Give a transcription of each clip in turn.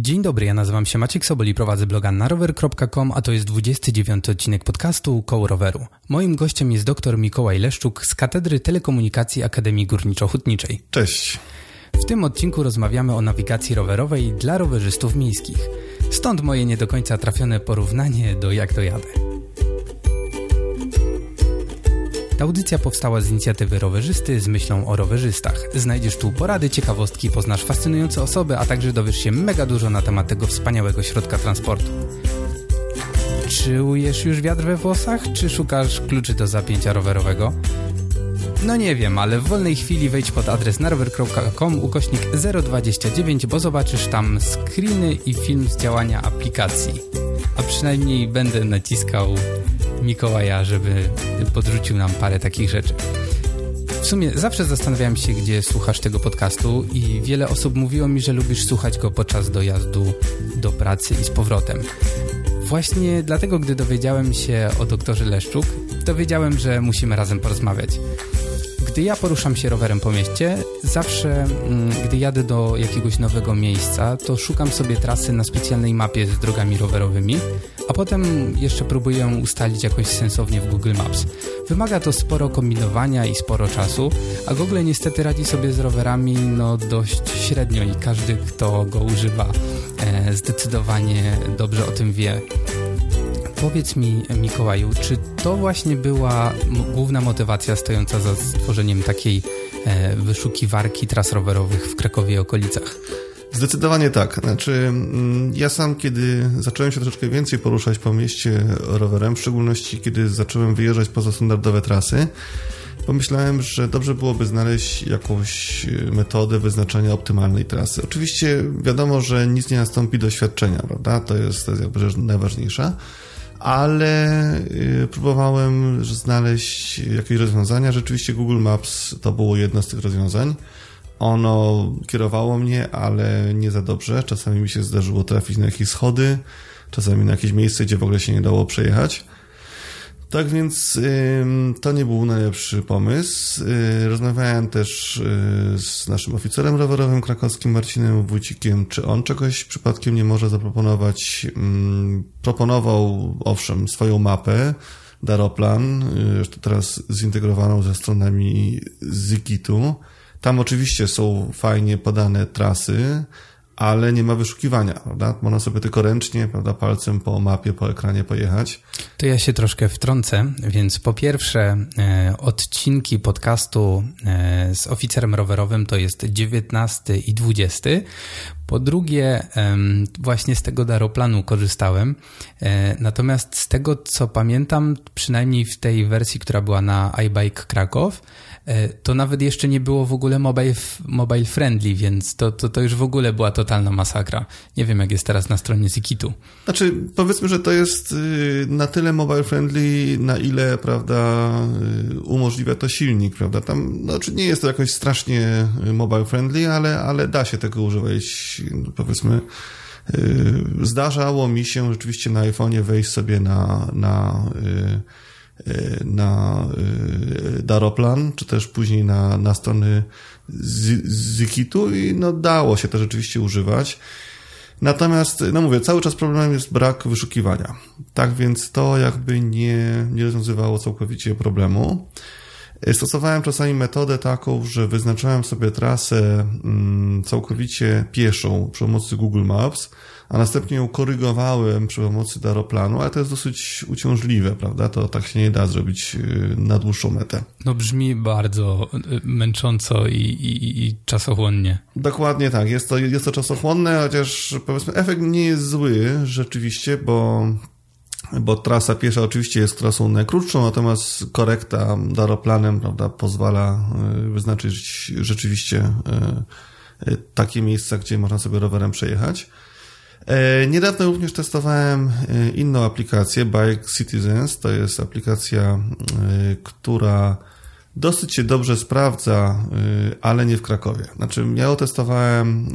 Dzień dobry, ja nazywam się Maciek Sobol i prowadzę bloga narower.com, a to jest 29 odcinek podcastu Koło Roweru. Moim gościem jest dr Mikołaj Leszczuk z Katedry Telekomunikacji Akademii Górniczo-Hutniczej. Cześć. W tym odcinku rozmawiamy o nawigacji rowerowej dla rowerzystów miejskich. Stąd moje nie do końca trafione porównanie do jak to jadę. Ta audycja powstała z inicjatywy rowerzysty z myślą o rowerzystach. Znajdziesz tu porady, ciekawostki, poznasz fascynujące osoby, a także dowiesz się mega dużo na temat tego wspaniałego środka transportu. Czujesz już wiatr we włosach, czy szukasz kluczy do zapięcia rowerowego? No nie wiem, ale w wolnej chwili wejdź pod adres narwer.com ukośnik 029, bo zobaczysz tam screeny i film z działania aplikacji. A przynajmniej będę naciskał Mikołaja, żeby podrzucił nam parę takich rzeczy. W sumie zawsze zastanawiałem się, gdzie słuchasz tego podcastu i wiele osób mówiło mi, że lubisz słuchać go podczas dojazdu do pracy i z powrotem. Właśnie dlatego, gdy dowiedziałem się o doktorze Leszczuk, dowiedziałem, że musimy razem porozmawiać. Gdy ja poruszam się rowerem po mieście, zawsze mm, gdy jadę do jakiegoś nowego miejsca, to szukam sobie trasy na specjalnej mapie z drogami rowerowymi, a potem jeszcze próbuję ustalić jakoś sensownie w Google Maps. Wymaga to sporo kombinowania i sporo czasu, a Google niestety radzi sobie z rowerami no dość średnio i każdy, kto go używa, e, zdecydowanie dobrze o tym wie. Powiedz mi, Mikołaju, czy to właśnie była główna motywacja stojąca za stworzeniem takiej e, wyszukiwarki tras rowerowych w Krakowie i okolicach? Zdecydowanie tak. Znaczy, mm, ja sam, kiedy zacząłem się troszeczkę więcej poruszać po mieście rowerem, w szczególności kiedy zacząłem wyjeżdżać poza standardowe trasy, pomyślałem, że dobrze byłoby znaleźć jakąś metodę wyznaczania optymalnej trasy. Oczywiście wiadomo, że nic nie nastąpi doświadczenia, prawda? To jest, to jest jakby rzecz najważniejsza ale y, próbowałem znaleźć jakieś rozwiązania. Rzeczywiście Google Maps to było jedno z tych rozwiązań. Ono kierowało mnie, ale nie za dobrze. Czasami mi się zdarzyło trafić na jakieś schody, czasami na jakieś miejsce, gdzie w ogóle się nie dało przejechać. Tak więc to nie był najlepszy pomysł. Y, rozmawiałem też y, z naszym oficerem rowerowym krakowskim Marcinem Wójcikiem, czy on czegoś przypadkiem nie może zaproponować. Proponował, owszem, swoją mapę, Daroplan, y, teraz zintegrowaną ze stronami Zikitu. Tam oczywiście są fajnie podane trasy, ale nie ma wyszukiwania, prawda? Można sobie tylko ręcznie, prawda, palcem po mapie, po ekranie pojechać. To ja się troszkę wtrącę, więc po pierwsze e, odcinki podcastu e, z oficerem rowerowym to jest 19 i 20. Po drugie, e, właśnie z tego daroplanu korzystałem. E, natomiast z tego, co pamiętam, przynajmniej w tej wersji, która była na iBike Krakow, E, to nawet jeszcze nie było w ogóle mobile, mobile friendly, więc to, to, to już w ogóle była totalna masakra. Nie wiem, jak jest teraz na stronie Zikitu. Znaczy, powiedzmy, że to jest y, na tyle mobile friendly, na ile, prawda, y, umożliwia to silnik, prawda. Tam, znaczy nie jest to jakoś strasznie y, mobile friendly, ale, ale da się tego używać, powiedzmy. Zdarzało mi się rzeczywiście na iPhone'ie wejść sobie na, na na Daroplan, czy też później na, na strony Zikitu i no dało się to rzeczywiście używać. Natomiast, no mówię, cały czas problemem jest brak wyszukiwania. Tak więc to jakby nie, nie rozwiązywało całkowicie problemu. Y, stosowałem czasami metodę taką, że wyznaczałem sobie trasę mm, całkowicie pieszą przy pomocy Google Maps, a następnie ją korygowałem przy pomocy daroplanu, ale to jest dosyć uciążliwe, prawda? To tak się nie da zrobić y, na dłuższą metę. No brzmi bardzo y, męcząco i, i, i czasochłonnie. Dokładnie tak, jest to, jest to czasochłonne, chociaż powiedzmy efekt nie jest zły rzeczywiście, bo bo trasa piesza oczywiście jest trasą najkrótszą, natomiast korekta daroplanem prawda, pozwala y, wyznaczyć rzeczywiście takie miejsca, gdzie można sobie rowerem przejechać. E, niedawno również testowałem e, inną aplikację, Bike Citizens. To jest aplikacja, e, która dosyć się dobrze sprawdza, ale nie w Krakowie. Znaczy, ja ją testowałem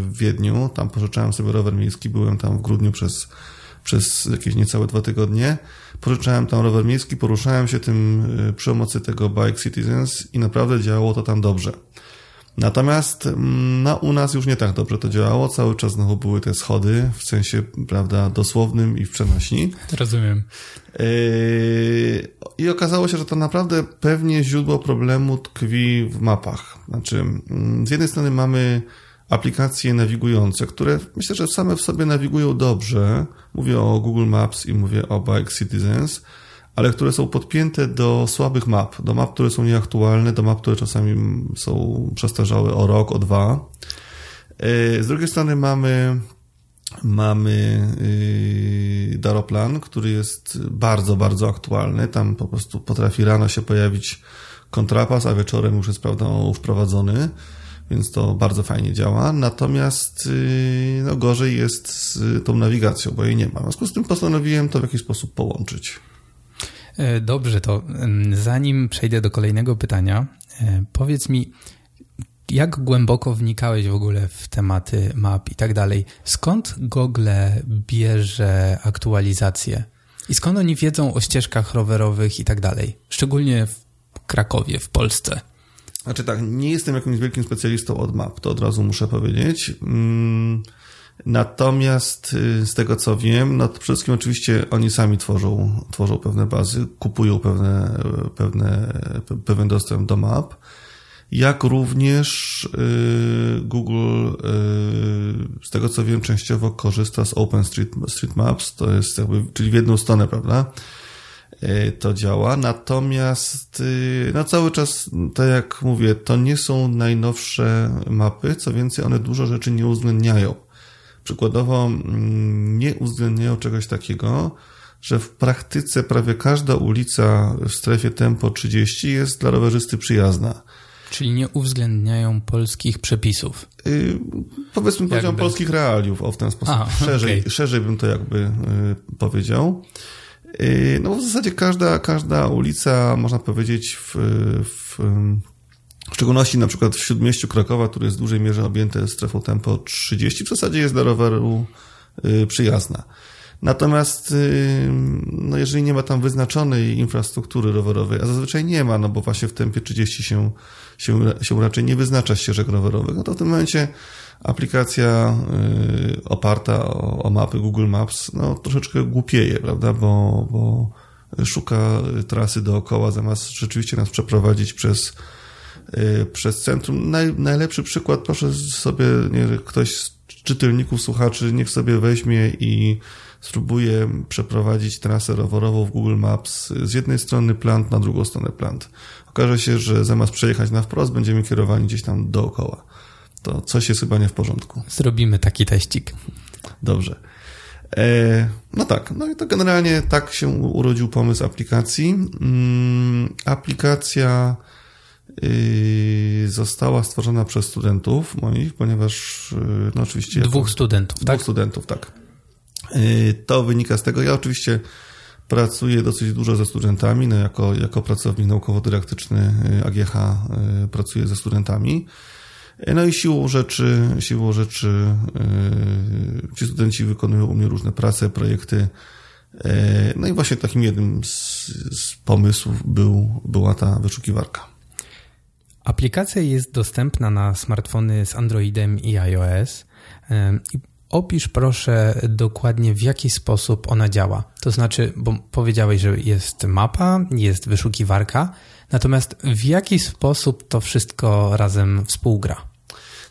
w Wiedniu, tam pożyczałem sobie rower miejski, byłem tam w grudniu przez, przez jakieś niecałe dwa tygodnie. Pożyczałem tam rower miejski, poruszałem się tym przy pomocy tego Bike Citizens i naprawdę działało to tam dobrze. Natomiast no, u nas już nie tak dobrze to działało. Cały czas znowu były te schody, w sensie, prawda, dosłownym i w przenośni. Rozumiem. Yy, I okazało się, że to naprawdę pewnie źródło problemu tkwi w mapach. Znaczy, mm, z jednej strony mamy aplikacje nawigujące, które myślę, że same w sobie nawigują dobrze. Mówię o Google Maps i mówię o Bike Citizens, ale które są podpięte do słabych map, do map, które są nieaktualne, do map, które czasami są przestarzałe o rok, o dwa. Yy, z drugiej strony mamy mamy yy, Daroplan, który jest bardzo, bardzo aktualny. Tam po prostu potrafi rano się pojawić kontrapas, a wieczorem już jest prawda wprowadzony, więc to bardzo fajnie działa. Natomiast yy, no, gorzej jest z tą nawigacją, bo jej nie ma. W związku z tym postanowiłem to w jakiś sposób połączyć. E, dobrze, to zanim przejdę do kolejnego pytania, e, powiedz mi, jak głęboko wnikałeś w ogóle w tematy map i tak dalej? Skąd Google bierze aktualizacje? I skąd oni wiedzą o ścieżkach rowerowych i tak dalej? Szczególnie w Krakowie, w Polsce. Znaczy tak, nie jestem jakimś wielkim specjalistą od map, to od razu muszę powiedzieć. Mm, natomiast y, z tego co wiem, no to przede wszystkim oczywiście oni sami tworzą, tworzą pewne bazy, kupują pewne, pewne, pewien dostęp do map jak również y, Google, y, z tego co wiem, częściowo korzysta z OpenStreetMaps, to jest jakby, czyli w jedną stronę, prawda? Y, to działa, natomiast no cały czas, tak jak mówię, to nie są najnowsze mapy, co więcej, one dużo rzeczy nie uwzględniają. Przykładowo mm, nie uwzględniają czegoś takiego, że w praktyce prawie każda ulica w strefie tempo 30 jest dla rowerzysty przyjazna. Czyli nie uwzględniają polskich przepisów. Yy, powiedzmy poziom polskich realiów, o w ten sposób. Szerzej, okay. szerzej bym to jakby yy, powiedział. Yy, no w zasadzie każda, każda ulica, można powiedzieć, w, w, w szczególności na przykład w śródmieściu Krakowa, który jest w dużej mierze objęte strefą tempo 30, w zasadzie jest dla roweru yy, przyjazna. Natomiast yy, no jeżeli nie ma tam wyznaczonej infrastruktury rowerowej, a zazwyczaj nie ma, no bo właśnie w tempie 30 się się, się raczej nie wyznacza ścieżek rowerowych, no to w tym momencie aplikacja y, oparta o, o, mapy Google Maps no, troszeczkę głupieje, prawda, bo, bo szuka trasy dookoła, zamiast rzeczywiście nas przeprowadzić przez, y, przez centrum. Naj, najlepszy przykład, proszę sobie, nie, ktoś z czytelników, słuchaczy, niech sobie weźmie i spróbuje przeprowadzić trasę rowerową w Google Maps z jednej strony plant na drugą stronę plant okaże się, że zamiast przejechać na wprost, będziemy kierowani gdzieś tam dookoła. To coś jest chyba nie w porządku. Zrobimy taki teścik. Dobrze. E, no tak, no i to generalnie tak się urodził pomysł aplikacji. Mm, aplikacja y, została stworzona przez studentów moich, ponieważ y, no oczywiście... Dwóch studentów, dwóch tak? Dwóch studentów, tak. Y, to wynika z tego, ja oczywiście Pracuję dosyć dużo ze studentami, no jako, jako pracownik naukowo-dydaktyczny AGH pracuję ze studentami. No i siłą rzeczy, siłą rzeczy ci studenci wykonują u mnie różne prace, projekty. No i właśnie takim jednym z, z pomysłów był, była ta wyszukiwarka. Aplikacja jest dostępna na smartfony z Androidem i iOS. Opisz proszę dokładnie w jaki sposób ona działa. To znaczy, bo powiedziałeś, że jest mapa, jest wyszukiwarka, natomiast w jaki sposób to wszystko razem współgra?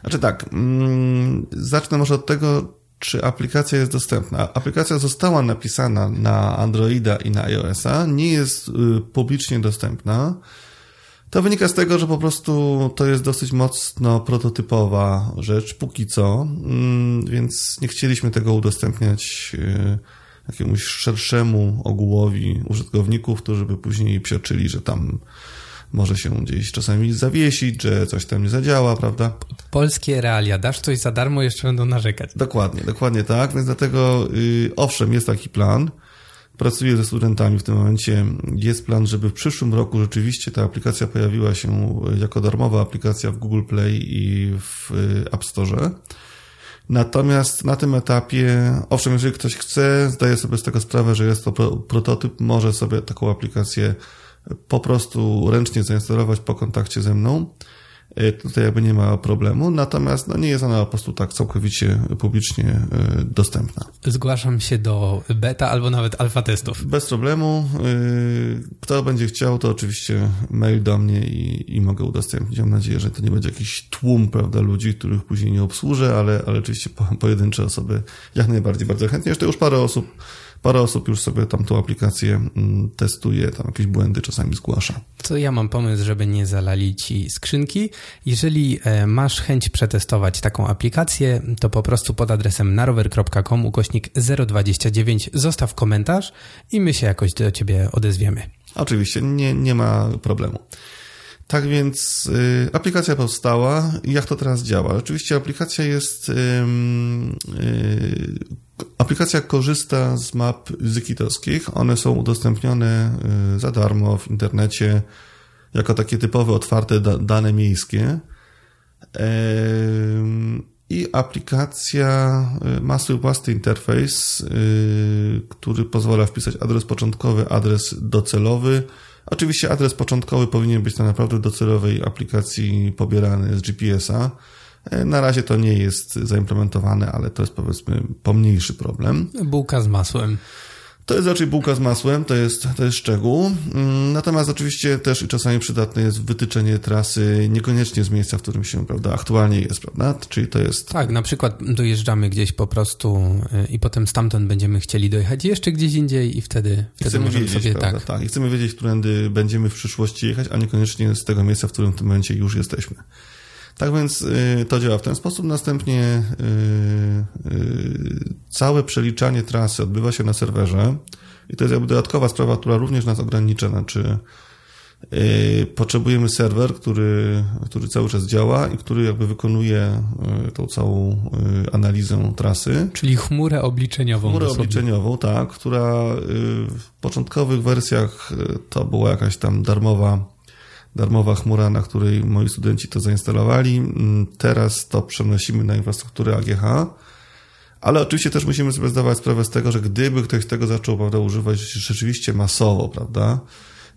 Znaczy tak, mm, zacznę może od tego, czy aplikacja jest dostępna. Aplikacja została napisana na Androida i na iOS-a, nie jest y, publicznie dostępna. To wynika z tego, że po prostu to jest dosyć mocno prototypowa rzecz, póki co, mm, więc nie chcieliśmy tego udostępniać y, jakiemuś szerszemu ogółowi użytkowników, którzy by później psioczyli, że tam może się gdzieś czasami zawiesić, że coś tam nie zadziała, prawda? Polskie realia. Dasz coś za darmo, jeszcze będą narzekać. Dokładnie, dokładnie tak. Więc dlatego, yy, owszem, jest taki plan. Pracuję ze studentami w tym momencie. Jest plan, żeby w przyszłym roku rzeczywiście ta aplikacja pojawiła się jako darmowa aplikacja w Google Play i w y, App Store. Natomiast na tym etapie, owszem, jeżeli ktoś chce, zdaje sobie z tego sprawę, że jest to prototyp, może sobie taką aplikację po prostu ręcznie zainstalować po kontakcie ze mną. Y, tutaj jakby nie ma problemu, natomiast no, nie jest ona po prostu tak całkowicie publicznie y, dostępna. Zgłaszam się do beta albo nawet alfa testów. Bez problemu. Kto będzie chciał, to oczywiście mail do mnie i, i mogę udostępnić. Mam nadzieję, że to nie będzie jakiś tłum prawda, ludzi, których później nie obsłużę, ale, ale oczywiście pojedyncze osoby jak najbardziej bardzo chętnie. Jeszcze już parę osób Parę osób już sobie tam tą aplikację mm, testuje, tam jakieś błędy czasami zgłasza. To ja mam pomysł, żeby nie zalali ci skrzynki. Jeżeli e, masz chęć przetestować taką aplikację, to po prostu pod adresem narower.com ukośnik 029 zostaw komentarz i my się jakoś do ciebie odezwiemy. Oczywiście, nie, nie ma problemu. Tak więc y, aplikacja powstała. Jak to teraz działa? Oczywiście aplikacja jest. Y, y, aplikacja korzysta z map zykitowskich. One są udostępnione y, za darmo w internecie jako takie typowe, otwarte da, dane miejskie. I aplikacja y, ma swój własny interfejs, y, który pozwala wpisać adres początkowy, adres docelowy Oczywiście adres początkowy powinien być na naprawdę docelowej aplikacji pobierany z GPS-a. E, na razie to nie jest zaimplementowane, ale to jest powiedzmy pomniejszy problem. Bułka z masłem. To jest raczej bułka z masłem, to jest, to jest szczegół. Mm, natomiast oczywiście też i czasami przydatne jest wytyczenie trasy niekoniecznie z miejsca, w którym się prawda, aktualnie jest, prawda? Czyli to jest. Tak, na przykład dojeżdżamy gdzieś po prostu y, i potem stamtąd będziemy chcieli dojechać jeszcze gdzieś indziej i wtedy, wtedy chcemy wiedzieć, sobie prawda? tak. tak. I chcemy wiedzieć, którędy będziemy w przyszłości jechać, a niekoniecznie z tego miejsca, w którym w tym momencie już jesteśmy. Tak więc y, to działa w ten sposób. Następnie y, y, całe przeliczanie trasy odbywa się na serwerze i to jest jakby dodatkowa sprawa, która również nas ogranicza. Znaczy, potrzebujemy serwer, który, który cały czas działa i który jakby wykonuje tą całą analizę trasy. Czyli chmurę obliczeniową. Chmurę obliczeniową, tak, która w początkowych wersjach to była jakaś tam darmowa darmowa chmura, na której moi studenci to zainstalowali. Mm, teraz to przenosimy na infrastrukturę AGH. Ale oczywiście też musimy sobie zdawać sprawę z tego, że gdyby ktoś tego zaczął prawda, używać rzeczywiście masowo, prawda,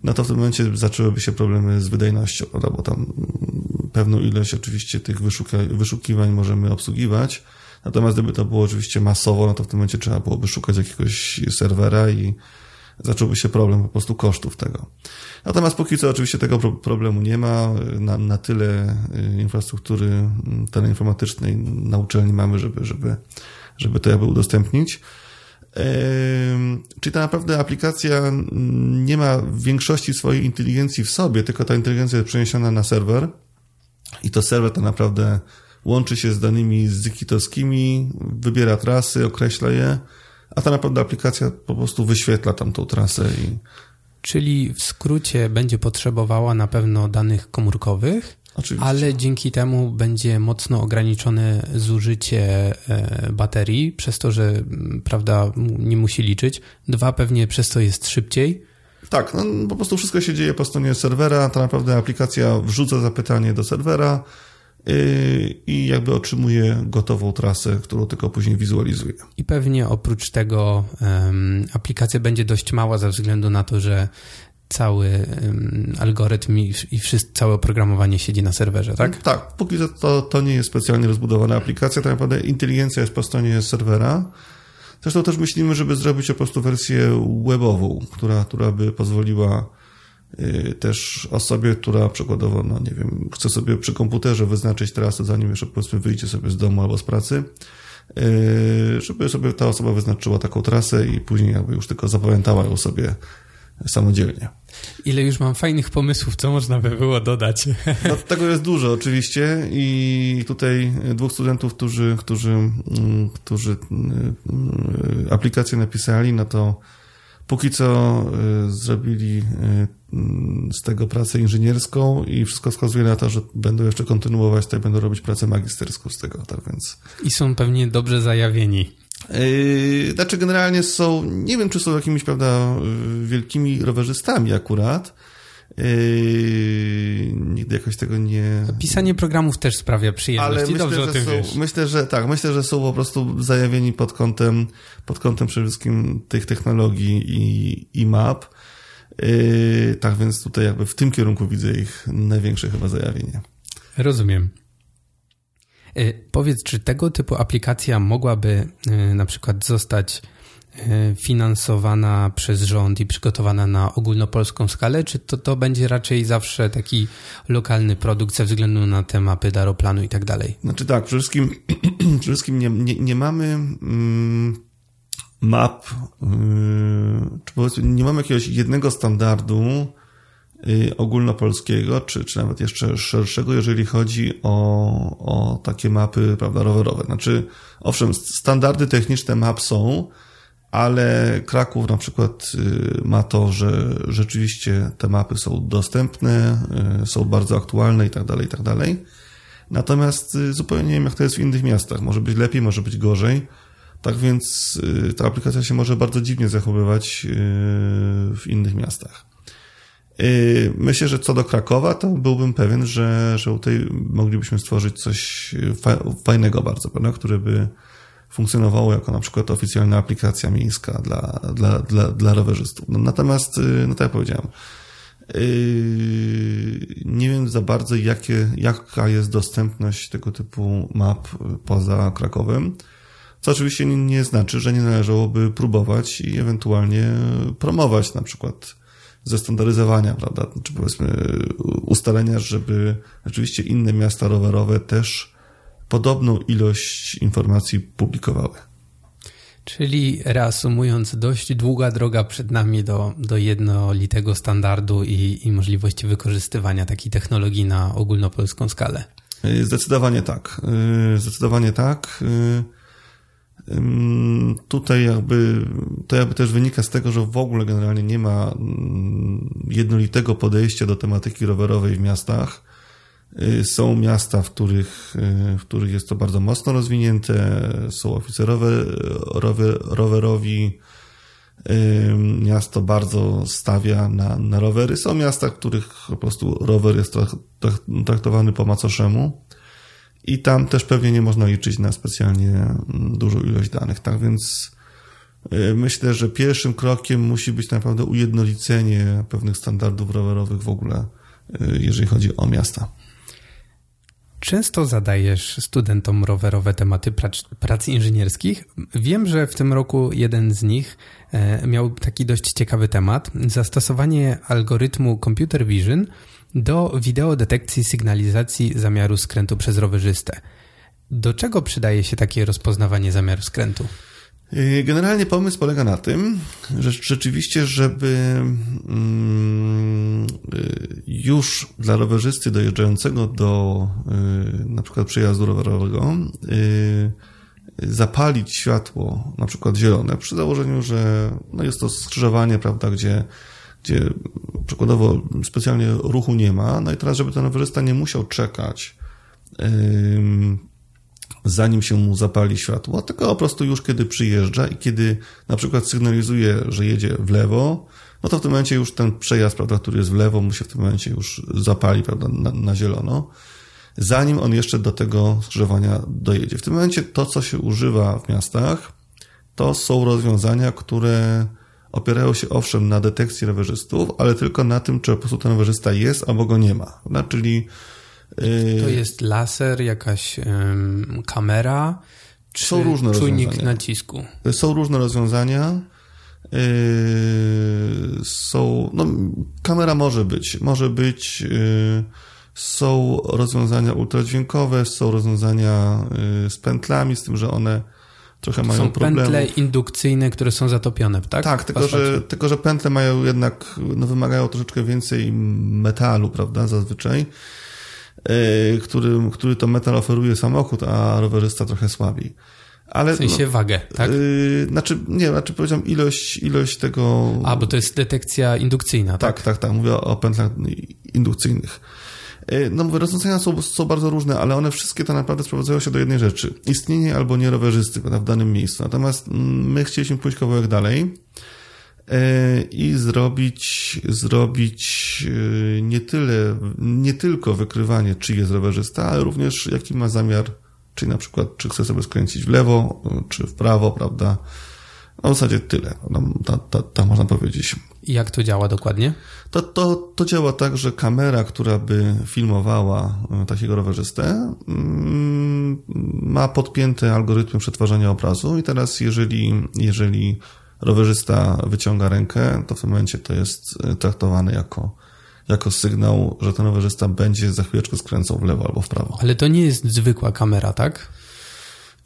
no to w tym momencie zaczęłyby się problemy z wydajnością, prawda, bo tam mm, pewną ilość oczywiście tych wyszukiwań możemy obsługiwać. Natomiast gdyby to było oczywiście masowo, no to w tym momencie trzeba byłoby szukać jakiegoś serwera i zacząłby się problem po prostu kosztów tego. Natomiast póki co oczywiście tego problemu nie ma. Na, na tyle y, infrastruktury mm, teleinformatycznej na uczelni mamy, żeby, żeby, żeby to jakby udostępnić. Czyli ta naprawdę aplikacja nie ma większości swojej inteligencji w sobie, tylko ta inteligencja jest przeniesiona na serwer i to serwer to naprawdę łączy się z danymi zykitowskimi, wybiera trasy, określa je, a ta naprawdę aplikacja po prostu wyświetla tam tą trasę i Czyli w skrócie będzie potrzebowała na pewno danych komórkowych, Oczywiście. ale dzięki temu będzie mocno ograniczone zużycie e, baterii, przez to, że prawda, nie musi liczyć. Dwa, pewnie przez to jest szybciej. Tak, no, po prostu wszystko się dzieje po stronie serwera. Ta naprawdę aplikacja wrzuca zapytanie do serwera i jakby otrzymuje gotową trasę, którą tylko później wizualizuje. I pewnie oprócz tego um, aplikacja będzie dość mała ze względu na to, że cały um, algorytm i, i wszystko, całe oprogramowanie siedzi na serwerze, tak? Tak, póki to, to, to nie jest specjalnie rozbudowana aplikacja, tak naprawdę inteligencja jest po stronie serwera. Zresztą też myślimy, żeby zrobić po prostu wersję webową, która, która by pozwoliła Y, też osobie, która przykładowo, no nie wiem, chce sobie przy komputerze wyznaczyć trasę, zanim jeszcze powiedzmy wyjdzie sobie z domu albo z pracy, y, żeby sobie ta osoba wyznaczyła taką trasę i później jakby już tylko zapamiętała ją sobie samodzielnie. Ile już mam fajnych pomysłów, co można by było dodać. No, tego jest dużo oczywiście i tutaj dwóch studentów, którzy, którzy, mm, którzy y, aplikację napisali, no to Póki co y, zrobili y, z tego pracę inżynierską i wszystko wskazuje na to, że będą jeszcze kontynuować, tutaj będą robić pracę magisterską z tego, tak więc. I są pewnie dobrze zajawieni. Yy, znaczy, generalnie są, nie wiem, czy są jakimiś, prawda, wielkimi rowerzystami akurat, Yy, nigdy jakoś tego nie. Pisanie programów też sprawia przyjemność Ale myślę, Dobrze o tym są, wiesz. Myślę, że tak, myślę, że są po prostu zajawieni pod kątem, pod kątem przede wszystkim tych technologii i, i map. Yy, tak więc tutaj jakby w tym kierunku widzę ich największe chyba zajawienie. Rozumiem. E, powiedz, czy tego typu aplikacja mogłaby e, na przykład zostać e, finansowana przez rząd i przygotowana na ogólnopolską skalę, czy to, to będzie raczej zawsze taki lokalny produkt ze względu na te mapy daroplanu i tak dalej? Znaczy tak, przede wszystkim, przede wszystkim nie, nie, nie mamy mm, map, yy, czy powiedzmy nie mamy jakiegoś jednego standardu, Y, ogólnopolskiego, czy, czy nawet jeszcze szerszego, jeżeli chodzi o, o takie mapy prawda, rowerowe. Znaczy, owszem, standardy techniczne map są, ale Kraków na przykład y, ma to, że rzeczywiście te mapy są dostępne, są bardzo aktualne i tak dalej, i tak dalej. Natomiast zupełnie nie wiem, jak to jest w innych miastach. Może być lepiej, może być gorzej. Tak więc ta aplikacja się może bardzo dziwnie zachowywać w innych miastach. Y, myślę, że co do Krakowa, to byłbym pewien, że, że tutaj moglibyśmy stworzyć coś fajnego bardzo, prawda? które by funkcjonowało jako na przykład oficjalna aplikacja miejska dla, dla, dla, dla rowerzystów. No, natomiast, y, no tak jak powiedziałem, y, nie wiem za bardzo, jakie, jaka jest dostępność tego typu map poza Krakowem, co oczywiście nie, znaczy, że nie należałoby próbować i ewentualnie promować na przykład zestandaryzowania, prawda? Czy powiedzmy ustalenia, żeby rzeczywiście inne miasta rowerowe też podobną ilość informacji publikowały. Czyli reasumując, dość długa droga przed nami do, do jednolitego standardu i, i możliwości wykorzystywania takiej technologii na ogólnopolską skalę. Zdecydowanie tak. Zdecydowanie tak. Tutaj jakby, to jakby też wynika z tego, że w ogóle generalnie nie ma mm, jednolitego podejścia do tematyki rowerowej w miastach. Y, są miasta, w których, y, w których jest to bardzo mocno rozwinięte, są oficerowie rower, rowerowi, miasto bardzo stawia na, na rowery. Są miasta, w których po prostu rower jest traktowany po macoszemu. I tam też pewnie nie można liczyć na specjalnie dużą ilość danych. Tak więc y, myślę, że pierwszym krokiem musi być naprawdę ujednolicenie pewnych standardów rowerowych w ogóle, y, jeżeli chodzi o miasta. Często zadajesz studentom rowerowe tematy prac, prac inżynierskich. Wiem, że w tym roku jeden z nich e, miał taki dość ciekawy temat zastosowanie algorytmu computer vision do wideodetekcji sygnalizacji zamiaru skrętu przez rowerzystę. Do czego przydaje się takie rozpoznawanie zamiaru skrętu? Y, generalnie pomysł polega na tym, że rzeczywiście, żeby mm, y, już dla rowerzysty dojeżdżającego do y, na przykład przejazdu rowerowego zapalić światło, na przykład zielone, przy założeniu, że no jest to skrzyżowanie, prawda, gdzie gdzie przykładowo specjalnie ruchu nie ma. No i teraz, żeby ten rowerzysta nie musiał czekać, zanim się mu zapali światło, tylko po prostu już kiedy przyjeżdża i kiedy na przykład sygnalizuje, że jedzie w lewo, no to w tym momencie już ten przejazd, prawda, który jest w lewo, mu się w tym momencie już zapali, prawda, na, na zielono, zanim on jeszcze do tego skrzyżowania dojedzie. W tym momencie to, co się używa w miastach, to są rozwiązania, które opierają się owszem na detekcji rowerzystów, ale tylko na tym, czy po prostu ten rowerzysta jest albo go nie ma. No, czyli yy... To jest laser, jakaś kamera, czy są różne czujnik rozwiązania. nacisku? Są różne rozwiązania. Yy, są, no, kamera może być, może być, yy, są rozwiązania ultradźwiękowe, są rozwiązania yy, z pętlami, z tym, że one trochę mają są problemów. pętle indukcyjne, które są zatopione, tak? Tak, tylko że, tylko że pętle mają jednak, no wymagają troszeczkę więcej metalu, prawda, zazwyczaj, yy, który, który to metal oferuje samochód, a rowerysta trochę słabiej. Ale, w sensie no, wagę, tak? Yy, znaczy, nie, znaczy powiedziałem ilość, ilość tego... A, bo to jest detekcja indukcyjna, tak? Tak, tak, tak. Mówię o pętlach indukcyjnych. E, no mówię, rozwiązania są, są bardzo różne, ale one wszystkie to naprawdę sprowadzają się do jednej rzeczy. Istnienie albo nie rowerzysty w danym miejscu. Natomiast mm, my chcieliśmy pójść kawałek dalej e, i zrobić, zrobić e, nie tyle, nie tylko wykrywanie, czy jest rowerzysta, ale również jaki ma zamiar, czyli na przykład, czy chce sobie skręcić w lewo, czy w prawo, prawda, No w zasadzie tyle, no, tak można powiedzieć. I jak to działa dokładnie? To, to, to działa tak, że kamera, która by filmowała e, takiego rowerzystę, mm, ma podpięte algorytmy przetwarzania obrazu i teraz jeżeli, jeżeli rowerzysta wyciąga rękę, to w tym momencie to jest e, traktowane jako, jako sygnał, że ten rowerzysta będzie za chwileczkę skręcał w lewo albo w prawo. Ale to nie jest zwykła kamera, tak?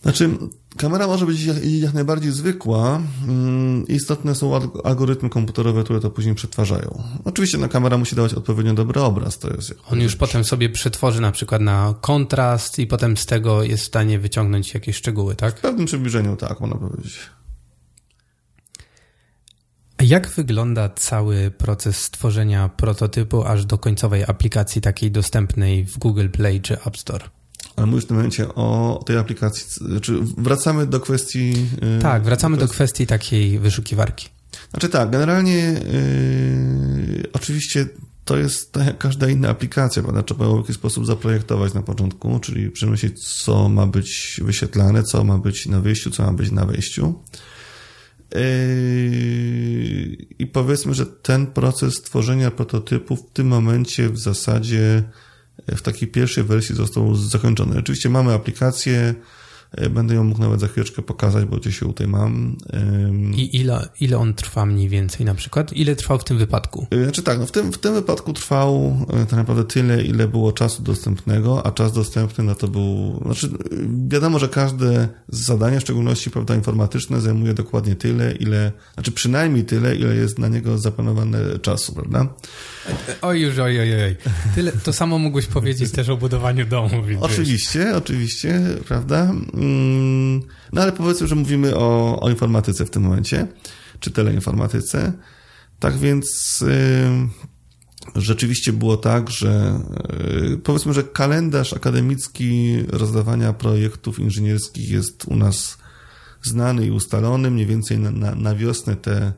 Znaczy, kamera może być jak, najbardziej zwykła. Mm, istotne są algorytmy komputerowe, które to później przetwarzają. Oczywiście na kamera musi dawać odpowiednio dobry obraz. To jest On już potem sobie przetworzy na przykład na kontrast i potem z tego jest w stanie wyciągnąć jakieś szczegóły, tak? W pewnym przybliżeniu, tak, można powiedzieć. Jak wygląda cały proces stworzenia prototypu aż do końcowej aplikacji takiej dostępnej w Google Play czy App Store? Ale mówisz w tym momencie o tej aplikacji, czy wracamy do kwestii... Y, tak, wracamy do kwestii takiej wyszukiwarki. Znaczy tak, generalnie yy, oczywiście to jest tak jak każda inna aplikacja, prawda? Trzeba ją w jakiś sposób zaprojektować na początku, czyli przemyśleć, co ma być wyświetlane, co ma być na wyjściu, co ma być na wejściu. Yy, I powiedzmy, że ten proces tworzenia prototypu w tym momencie w zasadzie w takiej pierwszej wersji został zakończony. Oczywiście mamy aplikację, będę ją mógł nawet za chwileczkę pokazać, bo gdzieś ją tutaj mam. I ile, ile on trwa mniej więcej na przykład? Ile trwał w tym wypadku? E, znaczy tak, no w, tym, w tym wypadku trwał e, tak naprawdę tyle, ile było czasu dostępnego, a czas dostępny no to był... Znaczy wiadomo, że każde zadanie, w szczególności prawda, informatyczne, zajmuje dokładnie tyle, ile... Znaczy przynajmniej tyle, ile jest na niego zaplanowane czasu, prawda? Oj już, oj, oj, oj. Tyle, to samo mógłbyś powiedzieć też o budowaniu domu. Oczywiście, oczywiście, prawda? Mm, no ale powiedzmy, że mówimy o, o informatyce w tym momencie, czy teleinformatyce. Tak więc yy, rzeczywiście było tak, że yy, powiedzmy, że kalendarz akademicki rozdawania projektów inżynierskich jest u nas znany i ustalony. Mniej więcej na, na, na wiosnę te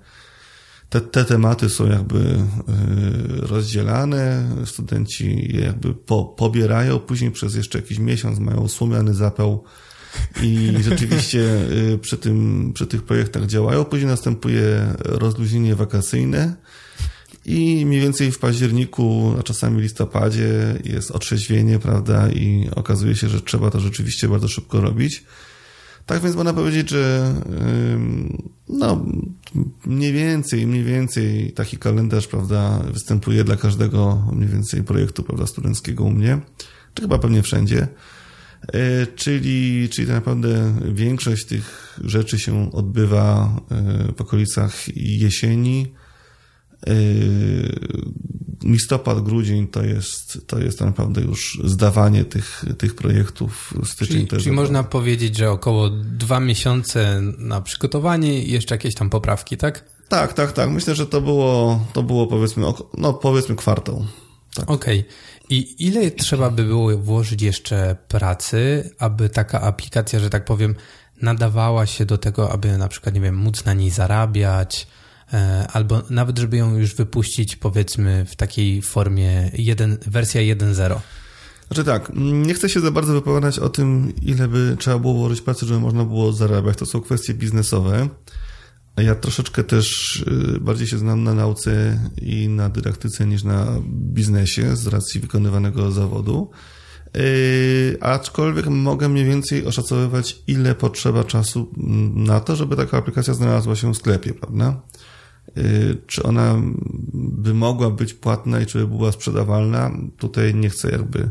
te, te tematy są jakby y, rozdzielane, studenci je jakby po, pobierają, później przez jeszcze jakiś miesiąc mają słomiany zapał i rzeczywiście y, przy, tym, przy tych projektach działają. Później następuje rozluźnienie wakacyjne i mniej więcej w październiku, a czasami listopadzie jest otrzeźwienie, prawda, i okazuje się, że trzeba to rzeczywiście bardzo szybko robić. Tak więc można powiedzieć, że no, mniej więcej, mniej więcej taki kalendarz, prawda, występuje dla każdego mniej więcej projektu, prawda, studenckiego u mnie, czy chyba pewnie wszędzie. E, czyli, czyli tak naprawdę większość tych rzeczy się odbywa e, w okolicach jesieni. E, listopad, grudzień to jest, to jest tak naprawdę już zdawanie tych, tych projektów. Styczeń czyli, czyli można powiedzieć, że około dwa miesiące na przygotowanie i jeszcze jakieś tam poprawki, tak? Tak, tak, tak. Myślę, że to było, to było powiedzmy, no powiedzmy kwartał. Tak. Okej. Okay. I ile trzeba by było włożyć jeszcze pracy, aby taka aplikacja, że tak powiem, nadawała się do tego, aby na przykład, nie wiem, móc na niej zarabiać, e, albo nawet, żeby ją już wypuścić, powiedzmy, w takiej formie 1, wersja 1.0? Znaczy tak, nie chcę się za bardzo wypowiadać o tym, ile by trzeba było włożyć pracy, żeby można było zarabiać. To są kwestie biznesowe. Ja troszeczkę też y, bardziej się znam na nauce i na dydaktyce niż na biznesie z racji wykonywanego zawodu. Yy, aczkolwiek mogę mniej więcej oszacowywać, ile potrzeba czasu mm, na to, żeby taka aplikacja znalazła się w sklepie, prawda? Yy, czy ona by mogła być płatna i czy by była sprzedawalna? Tutaj nie chcę jakby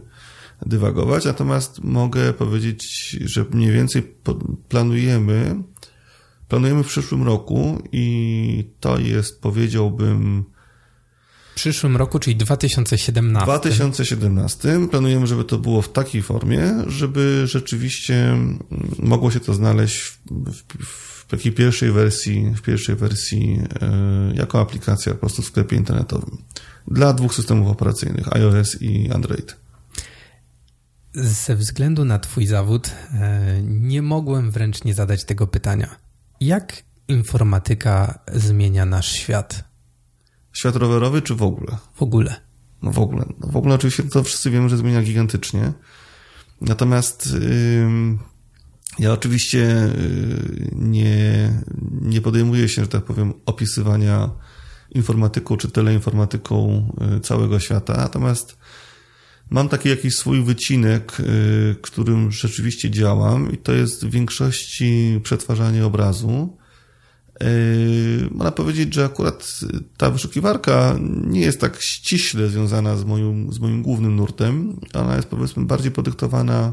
dywagować, natomiast mogę powiedzieć, że mniej więcej planujemy planujemy w przyszłym roku i to jest, powiedziałbym, w przyszłym roku, czyli 2017. 2017. Planujemy, żeby to było w takiej formie, żeby rzeczywiście mogło się to znaleźć w, w, w takiej pierwszej wersji, w pierwszej wersji e, jako aplikacja po prostu w sklepie internetowym. Dla dwóch systemów operacyjnych, iOS i Android. Ze względu na Twój zawód, e, nie mogłem wręcz nie zadać tego pytania. Jak informatyka zmienia nasz świat? Świat rowerowy czy w ogóle? W ogóle. No w ogóle. No w ogóle oczywiście to wszyscy wiemy, że zmienia gigantycznie. Natomiast yy, ja oczywiście nie, nie, nie podejmuję się, że tak powiem, opisywania informatyką czy teleinformatyką y, całego świata, natomiast mam taki jakiś swój wycinek, y, którym rzeczywiście działam i to jest w większości przetwarzanie obrazu. Y, można powiedzieć, że akurat ta wyszukiwarka nie jest tak ściśle związana z moim, z moim głównym nurtem. Ona jest powiedzmy bardziej podyktowana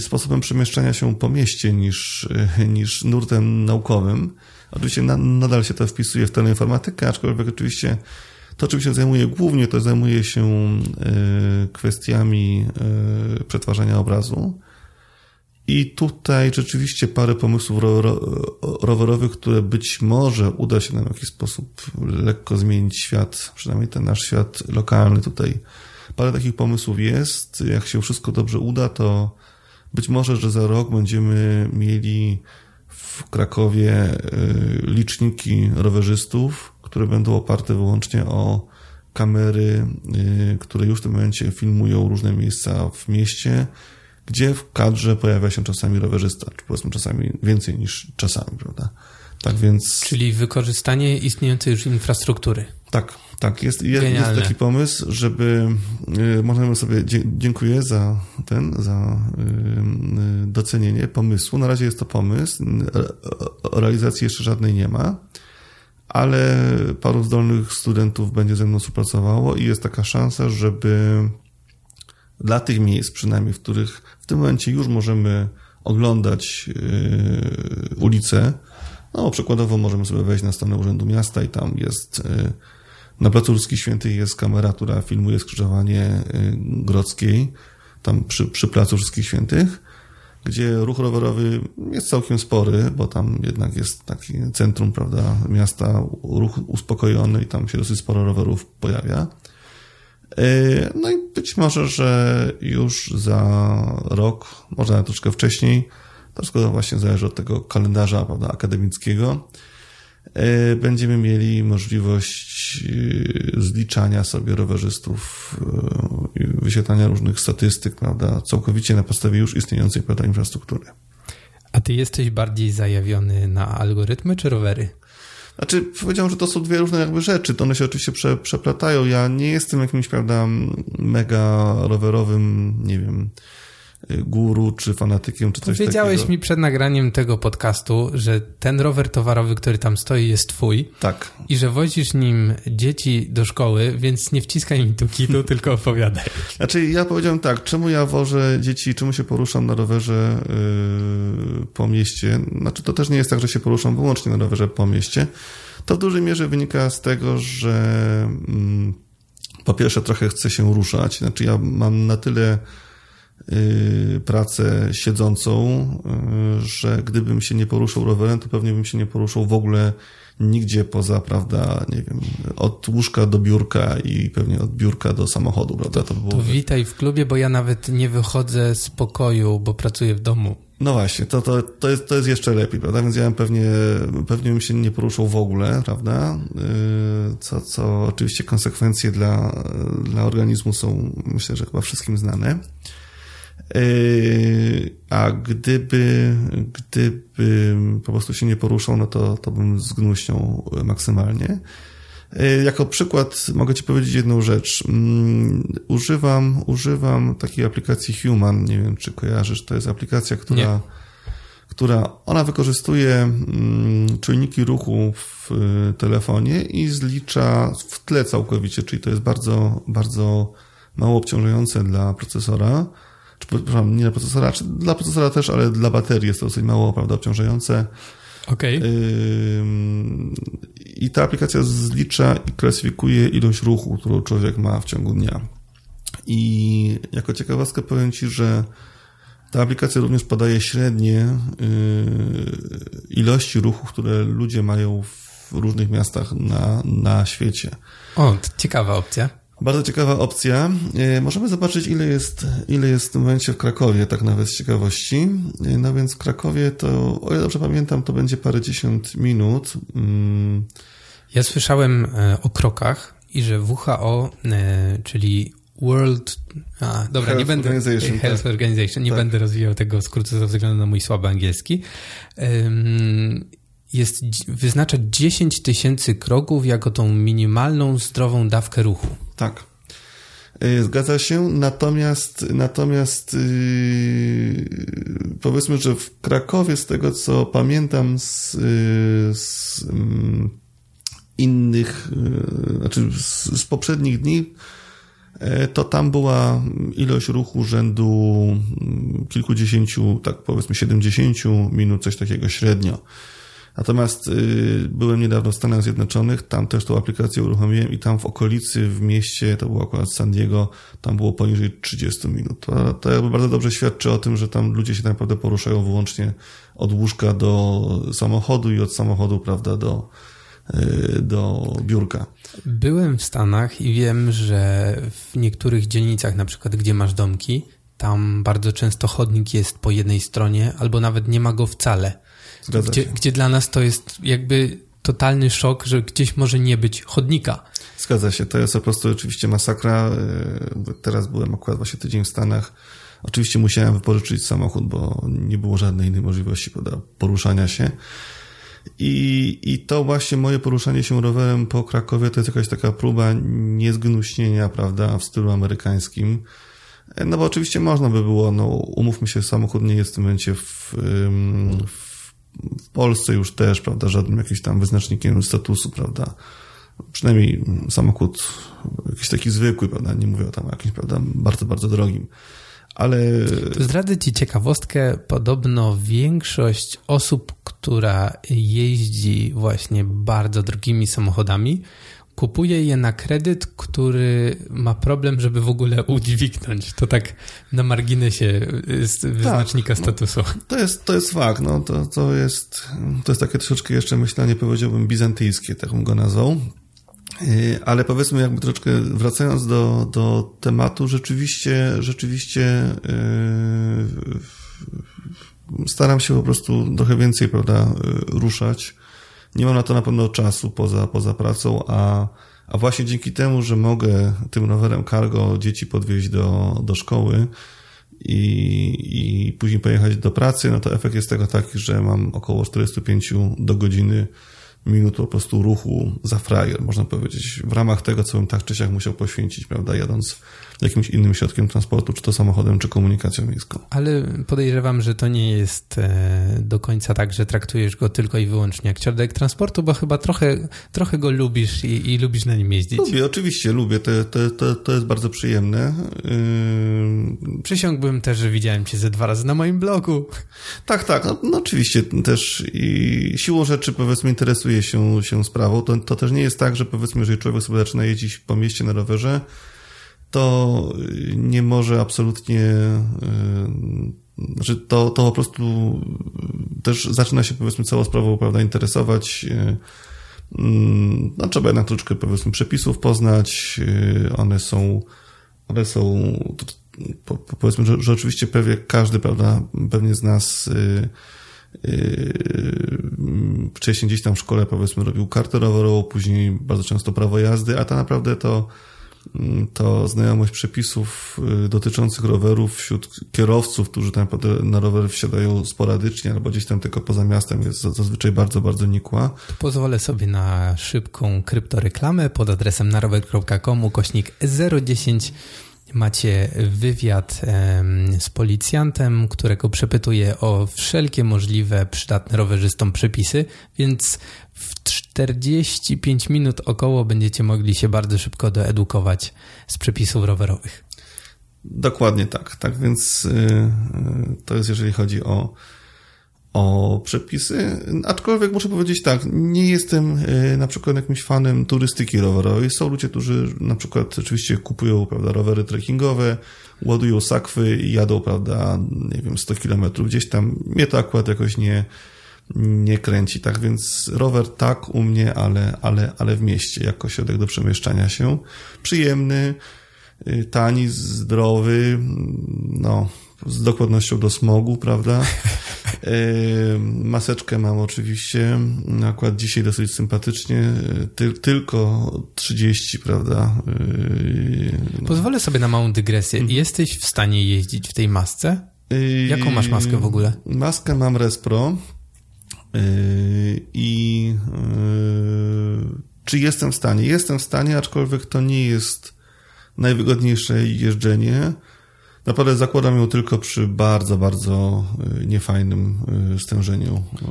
sposobem przemieszczania się po mieście niż, niż nurtem naukowym. Oczywiście na, nadal się to wpisuje w teleinformatykę, aczkolwiek oczywiście to, czym się zajmuję głównie, to zajmuję się y, kwestiami y, przetwarzania obrazu. I tutaj rzeczywiście parę pomysłów ro, ro, rowerowych, które być może uda się nam w jakiś sposób lekko zmienić świat, przynajmniej ten nasz świat lokalny tutaj. Parę takich pomysłów jest. Jak się wszystko dobrze uda, to być może, że za rok będziemy mieli w Krakowie y, liczniki rowerzystów, które będą oparte wyłącznie o kamery, y, które już w tym momencie filmują różne miejsca w mieście, gdzie w kadrze pojawia się czasami rowerzysta, czy powiedzmy czasami więcej niż czasami, prawda? Tak więc. Czyli wykorzystanie istniejącej już infrastruktury. Tak, tak. Jest, jest, jest taki pomysł, żeby. Yy, możemy sobie. Dziękuję za ten, za yy, docenienie pomysłu. Na razie jest to pomysł. Realizacji jeszcze żadnej nie ma, ale paru zdolnych studentów będzie ze mną współpracowało i jest taka szansa, żeby dla tych miejsc, przynajmniej w których w tym momencie już możemy oglądać yy, ulice, no, przykładowo możemy sobie wejść na stronę Urzędu Miasta i tam jest y, na Placu Ruskich Świętych jest kamera, która filmuje skrzyżowanie y, Grodzkiej, tam przy, przy Placu Wszystkich Świętych, gdzie ruch rowerowy jest całkiem spory, bo tam jednak jest taki centrum, prawda, miasta, ruch uspokojony i tam się dosyć sporo rowerów pojawia. Y, no i być może, że już za rok, może nawet troszkę wcześniej, to wszystko właśnie zależy od tego kalendarza prawda, akademickiego. E, będziemy mieli możliwość e, zliczania sobie rowerzystów e, wyświetlania różnych statystyk, prawda, całkowicie na podstawie już istniejącej prawda, infrastruktury. A ty jesteś bardziej zajawiony na algorytmy czy rowery? Znaczy, powiedziałem, że to są dwie różne jakby rzeczy. To one się oczywiście prze, przeplatają. Ja nie jestem jakimś, prawda, mega rowerowym, nie wiem, guru, czy fanatykiem, czy coś Powiedziałeś takiego. mi przed nagraniem tego podcastu, że ten rower towarowy, który tam stoi, jest twój. Tak. I że wozisz nim dzieci do szkoły, więc nie wciskaj mi tu kitu, tylko opowiadaj. Znaczy, ja powiedziałem tak, czemu ja wożę dzieci, czemu się poruszam na rowerze yy, po mieście? Znaczy, to też nie jest tak, że się poruszam wyłącznie na rowerze po mieście. To w dużej mierze wynika z tego, że yy, po pierwsze trochę chcę się ruszać. Znaczy, ja mam na tyle pracę siedzącą, y, że gdybym się nie poruszał rowerem, to pewnie bym się nie poruszał w ogóle nigdzie poza, prawda, nie wiem, od łóżka do biurka i pewnie od biurka do samochodu, prawda? To, to, to witaj w klubie, bo ja nawet nie wychodzę z pokoju, bo pracuję w domu. No właśnie, to, to, to, jest, to jest jeszcze lepiej, prawda? Więc ja pewnie, pewnie bym się nie poruszał w ogóle, prawda? Y, co, co oczywiście konsekwencje dla, dla organizmu są, myślę, że chyba wszystkim znane. Yy, a gdyby, gdyby po prostu się nie poruszał, no to, to bym zgnuśniał maksymalnie. Yy, jako przykład mogę Ci powiedzieć jedną rzecz. Mm, używam, używam takiej aplikacji Human, nie wiem czy kojarzysz, to jest aplikacja, która, która ona wykorzystuje mm, czujniki ruchu w telefonie i zlicza w tle całkowicie, czyli to jest bardzo, bardzo mało obciążające dla procesora przepraszam, nie dla procesora, czy dla procesora też, ale dla baterii jest to dosyć mało, prawda, obciążające. Okej. Okay. I ta aplikacja zlicza i klasyfikuje ilość ruchu, którą człowiek ma w ciągu dnia. I jako ciekawostkę powiem Ci, że ta aplikacja również podaje średnie yy, ilości ruchu, które ludzie mają w różnych miastach na, na świecie. O, ciekawa opcja. Bardzo ciekawa opcja. E, możemy zobaczyć, ile jest, ile jest w tym momencie w Krakowie, tak nawet z ciekawości. E, no więc w Krakowie to, o ile dobrze pamiętam, to będzie parę dziesiąt minut. Mm. Ja słyszałem e, o krokach i że WHO, czyli World. A, dobra, Health nie będę. Organization, Health tak. Organization, nie tak. będę rozwijał tego skrótu ze względu na mój słaby angielski. Um, jest, wyznacza 10 tysięcy kroków jako tą minimalną zdrową dawkę ruchu. Tak. E, zgadza się, natomiast, natomiast yy, powiedzmy, że w Krakowie, z tego co pamiętam z, yy, z yy, innych, znaczy z, z poprzednich dni, to tam była ilość ruchu rzędu mm, kilkudziesięciu, tak powiedzmy 70 minut, coś takiego średnio. Natomiast y, byłem niedawno w Stanach Zjednoczonych, tam też tą aplikację uruchomiłem i tam w okolicy, w mieście, to było akurat San Diego, tam było poniżej 30 minut. To, to jakby bardzo dobrze świadczy o tym, że tam ludzie się tak naprawdę poruszają wyłącznie od łóżka do samochodu i od samochodu, prawda, do, y, do biurka. Byłem w Stanach i wiem, że w niektórych dzielnicach, na przykład gdzie masz domki, tam bardzo często chodnik jest po jednej stronie, albo nawet nie ma go wcale. Gdzie, gdzie, dla nas to jest jakby totalny szok, że gdzieś może nie być chodnika. Zgadza się, to jest po prostu oczywiście masakra. E, teraz byłem akurat właśnie tydzień w Stanach. Oczywiście musiałem wypożyczyć samochód, bo nie było żadnej innej możliwości poruszania się. I, I to właśnie moje poruszanie się rowerem po Krakowie to jest jakaś taka próba niezgnuśnienia, prawda, w stylu amerykańskim. E, no bo oczywiście można by było, no umówmy się, samochód nie jest w tym momencie w, w w Polsce już też, prawda, żadnym jakimś tam wyznacznikiem statusu, prawda, przynajmniej samochód jakiś taki zwykły, prawda, nie mówię o tam jakimś, prawda, bardzo, bardzo drogim. Ale... Zdradzę Ci ciekawostkę. Podobno większość osób, która jeździ właśnie bardzo drogimi samochodami, kupuje je na kredyt, który ma problem, żeby w ogóle udźwignąć. To tak na marginesie wyznacznika tak, statusu. No, to, jest, to jest fakt. No, to, to, jest, to jest takie troszeczkę jeszcze myślenie, powiedziałbym, bizantyjskie, tak bym go nazwał. Y, ale powiedzmy, jakby troszeczkę wracając do, do tematu, rzeczywiście, rzeczywiście yy, staram się po prostu trochę więcej, prawda, y, ruszać nie mam na to na pewno czasu poza, poza pracą, a, a właśnie dzięki temu, że mogę tym rowerem cargo dzieci podwieźć do, do szkoły i, i później pojechać do pracy, no to efekt jest tego taki, że mam około 45 do godziny minut po prostu ruchu za frajer, można powiedzieć, w ramach tego, co bym tak czy siak musiał poświęcić, prawda, jadąc jakimś innym środkiem transportu, czy to samochodem, czy komunikacją miejską. Ale podejrzewam, że to nie jest e, do końca tak, że traktujesz go tylko i wyłącznie jak środek transportu, bo chyba trochę, trochę go lubisz i, i lubisz na nim jeździć. Lubię, oczywiście lubię, to, to, to, to jest bardzo przyjemne. Yy... Przysiągłbym też, że widziałem cię ze dwa razy na moim blogu. Tak, tak, no, no oczywiście też i siłą rzeczy powiedzmy interesuje się, się sprawą, to, to też nie jest tak, że powiedzmy, jeżeli człowiek sobie zaczyna jeździć po mieście na rowerze, to nie może absolutnie, y, znaczy to, to po prostu też zaczyna się powiedzmy całą sprawą prawda, interesować. Y, mm, no, trzeba jednak troszeczkę powiedzmy przepisów poznać. Y, one są, one są powiedzmy, że, że oczywiście pewnie każdy, prawda, pewnie z nas wcześniej gdzieś tam w szkole powiedzmy robił kartę rowerową, później bardzo często prawo jazdy, a tak naprawdę to to znajomość przepisów y, dotyczących rowerów wśród kierowców, którzy tam na rower wsiadają sporadycznie albo gdzieś tam tylko poza miastem jest zazwyczaj bardzo, bardzo nikła. Pozwolę sobie na szybką kryptoreklamę pod adresem narower.com kośnik 010 macie wywiad z policjantem, którego przepytuje o wszelkie możliwe przydatne rowerzystom przepisy, więc w 45 minut około będziecie mogli się bardzo szybko doedukować z przepisów rowerowych. Dokładnie tak. Tak więc yy, to jest jeżeli chodzi o o przepisy, aczkolwiek muszę powiedzieć tak, nie jestem y, na przykład jakimś fanem turystyki rowerowej. Są ludzie, którzy na przykład oczywiście kupują prawda, rowery trekkingowe, ładują sakwy i jadą, prawda, nie wiem, 100 kilometrów gdzieś tam. Mnie to akurat jakoś nie, nie kręci, tak więc rower tak u mnie, ale, ale, ale w mieście, jako środek do przemieszczania się. Przyjemny, y, tani, zdrowy, no, z dokładnością do smogu, prawda? Y, maseczkę mam oczywiście, akurat dzisiaj dosyć sympatycznie, ty, tylko 30, prawda? Y, Pozwolę sobie na małą dygresję. Mhm. Jesteś w stanie jeździć w tej masce? Jaką masz maskę w ogóle? Maskę mam Respro, I czy jestem w stanie? Jestem w stanie, aczkolwiek to nie jest najwygodniejsze jeżdżenie. Naprawdę zakładam ją tylko przy bardzo, bardzo y, niefajnym y, stężeniu y,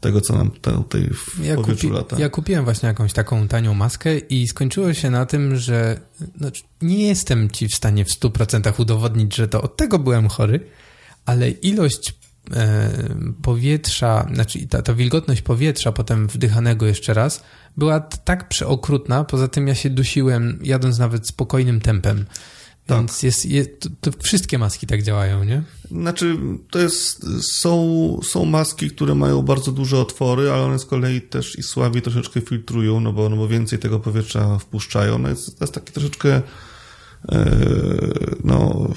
tego, co nam tutaj w ja powietrzu lata. Ja kupiłem właśnie jakąś taką tanią maskę i skończyło się na tym, że no, nie jestem ci w stanie w 100% udowodnić, że to od tego byłem chory, ale ilość e, powietrza, znaczy ta, ta wilgotność powietrza potem wdychanego jeszcze raz była tak przeokrutna, poza tym ja się dusiłem jadąc nawet spokojnym tempem. Tak. Więc jest, jest to, to, wszystkie maski tak działają, nie? Znaczy, to jest, są, są maski, które mają bardzo duże otwory, ale one z kolei też i słabiej troszeczkę filtrują, no bo, no bo więcej tego powietrza wpuszczają. No jest, to jest taki troszeczkę no,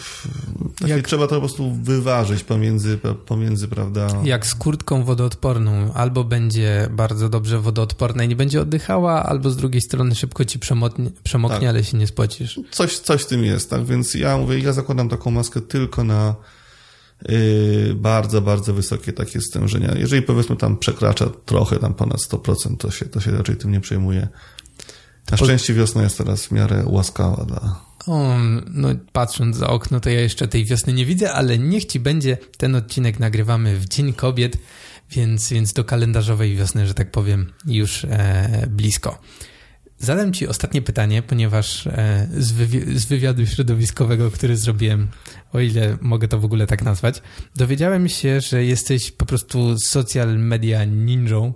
jak, trzeba to po prostu wyważyć pomiędzy, pomiędzy, prawda? Jak z kurtką wodoodporną. Albo będzie bardzo dobrze wodoodporna i nie będzie oddychała, albo z drugiej strony szybko ci przemoknie, przemoknie tak. ale się nie spocisz. Coś, coś w tym jest, tak? Więc ja mówię, ja zakładam taką maskę tylko na yy, bardzo, bardzo wysokie takie stężenia. Jeżeli powiedzmy tam przekracza trochę, tam ponad 100%, to się, to się raczej tym nie przejmuje. Na szczęście wiosna jest teraz w miarę łaskawa dla o, no patrząc za okno, to ja jeszcze tej wiosny nie widzę, ale niech ci będzie. Ten odcinek nagrywamy w Dzień Kobiet, więc, więc do kalendarzowej wiosny, że tak powiem, już e, blisko. Zadam ci ostatnie pytanie, ponieważ e, z, wywi z wywiadu środowiskowego, który zrobiłem, o ile mogę to w ogóle tak nazwać, dowiedziałem się, że jesteś po prostu social media ninją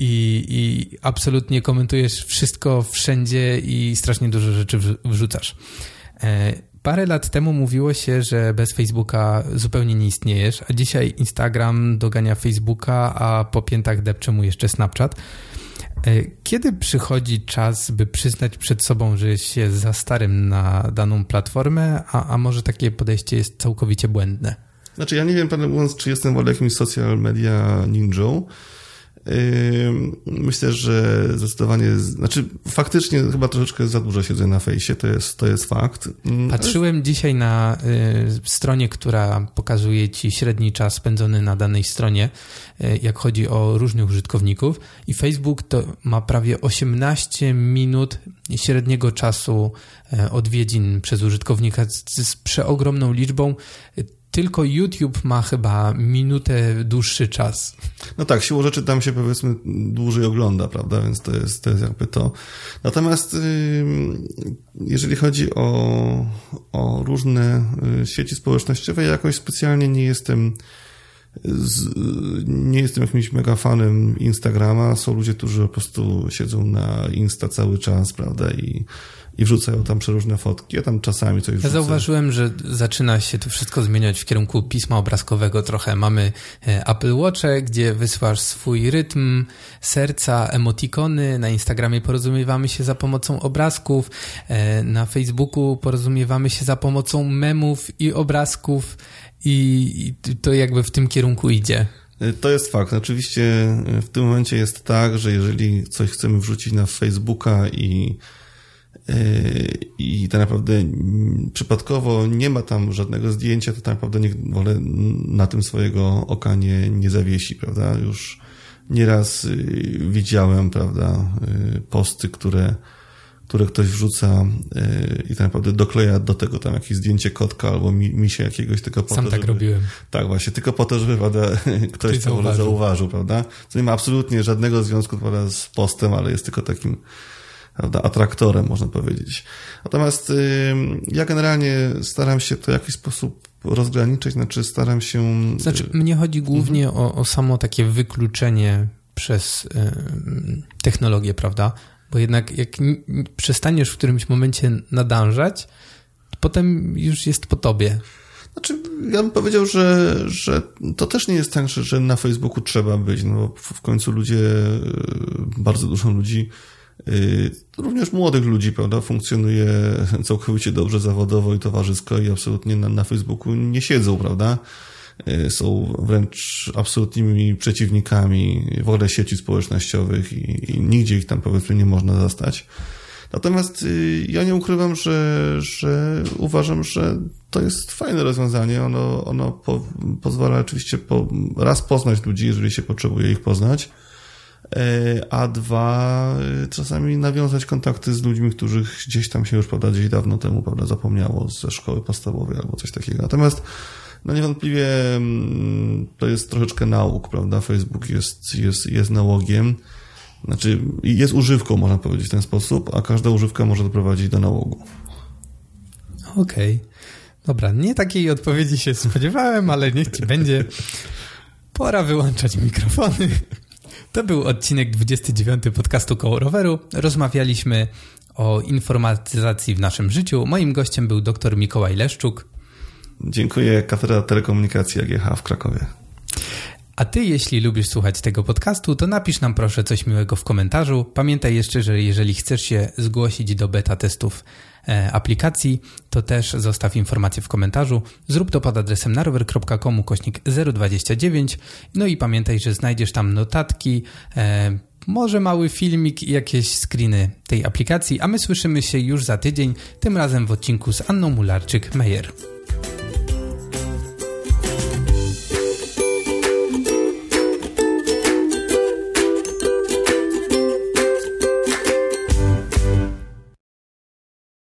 i, i absolutnie komentujesz wszystko wszędzie i strasznie dużo rzeczy wrzucasz. E, parę lat temu mówiło się, że bez Facebooka zupełnie nie istniejesz, a dzisiaj Instagram dogania Facebooka, a po piętach depcze mu jeszcze Snapchat. E, kiedy przychodzi czas, by przyznać przed sobą, że się za starym na daną platformę, a, a może takie podejście jest całkowicie błędne? Znaczy, ja nie wiem, pan mówiąc, czy jestem w jakimś social media ninją, Myślę, że zdecydowanie, znaczy faktycznie chyba troszeczkę za dużo siedzę na fejsie, to jest, to jest fakt. Mm, Patrzyłem dzisiaj na y, stronie, która pokazuje ci średni czas spędzony na danej stronie, y, jak chodzi o różnych użytkowników i Facebook to ma prawie 18 minut średniego czasu y, odwiedzin przez użytkownika z, z przeogromną liczbą tylko YouTube ma chyba minutę dłuższy czas. No tak, siłą rzeczy tam się powiedzmy dłużej ogląda, prawda? Więc to jest, to jest jakby to. Natomiast jeżeli chodzi o, o różne y, sieci społecznościowe, ja jakoś specjalnie nie jestem z, nie jestem jakimś mega fanem Instagrama. Są ludzie, którzy po prostu siedzą na Insta cały czas, prawda? I i wrzucają tam przeróżne fotki. Ja tam czasami coś wrzucę. Ja zauważyłem, że zaczyna się to wszystko zmieniać w kierunku pisma obrazkowego trochę. Mamy e, Apple Watche, gdzie wysyłasz swój rytm, serca, emotikony. Na Instagramie porozumiewamy się za pomocą obrazków. E, na Facebooku porozumiewamy się za pomocą memów i obrazków. I to jakby w tym kierunku idzie. E, to jest fakt. Oczywiście w tym momencie jest tak, że jeżeli coś chcemy wrzucić na Facebooka i i tak naprawdę przypadkowo nie ma tam żadnego zdjęcia, to tak naprawdę niech wolę na tym swojego oka nie, nie zawiesi, prawda? Już nieraz y, widziałem, prawda, y, posty, które, które ktoś wrzuca i tak naprawdę dokleja do tego tam jakieś zdjęcie kotka albo misia jakiegoś tylko po Sam to, tak żeby, robiłem. Tak, właśnie, tylko po to, żeby prawda, ktoś to zauważył. zauważył, prawda? Co nie ma absolutnie żadnego związku prawda, z postem, ale jest tylko takim prawda, atraktorem, można powiedzieć. Natomiast ja generalnie staram się to w jakiś sposób rozgraniczyć, znaczy staram się... Znaczy, mnie chodzi głównie mhm. o, o samo takie wykluczenie przez y, technologię, prawda? Bo jednak jak przestaniesz w którymś momencie nadążać, potem już jest po tobie. Znaczy, ja bym powiedział, że, że to też nie jest tak, że, że na Facebooku trzeba być, no bo w końcu ludzie, bardzo dużo ludzi Y, również młodych ludzi, prawda, funkcjonuje całkowicie dobrze zawodowo i towarzysko i absolutnie na, na Facebooku nie siedzą, prawda? Y, są wręcz absolutnymi przeciwnikami w ogóle sieci społecznościowych i, i nigdzie ich tam powiedzmy nie można zastać. Natomiast y, ja nie ukrywam, że, że uważam, że to jest fajne rozwiązanie. Ono, ono po, pozwala oczywiście po, raz poznać ludzi, jeżeli się potrzebuje ich poznać, a dwa, e, czasami nawiązać kontakty z ludźmi, których gdzieś tam się już, prawda, gdzieś dawno temu, prawda, zapomniało ze szkoły podstawowej albo coś takiego. Natomiast, no niewątpliwie mm, to jest troszeczkę nauk, prawda, Facebook jest, jest, jest nałogiem, znaczy jest używką, można powiedzieć w ten sposób, a każda używka może doprowadzić do nałogu. Okej. Okay. Dobra, nie takiej odpowiedzi się spodziewałem, ale niech ci będzie. Pora wyłączać mikrofony. To był odcinek 29 podcastu Koło Roweru. Rozmawialiśmy o informatyzacji w naszym życiu. Moim gościem był dr Mikołaj Leszczuk. Dziękuję, Katedra Telekomunikacji AGH w Krakowie. A ty, jeśli lubisz słuchać tego podcastu, to napisz nam proszę coś miłego w komentarzu. Pamiętaj jeszcze, że jeżeli chcesz się zgłosić do beta testów aplikacji, to też zostaw informację w komentarzu. Zrób to pod adresem narower.com kośnik 029. No i pamiętaj, że znajdziesz tam notatki, e, może mały filmik i jakieś screeny tej aplikacji, a my słyszymy się już za tydzień, tym razem w odcinku z Anną Mularczyk-Meyer.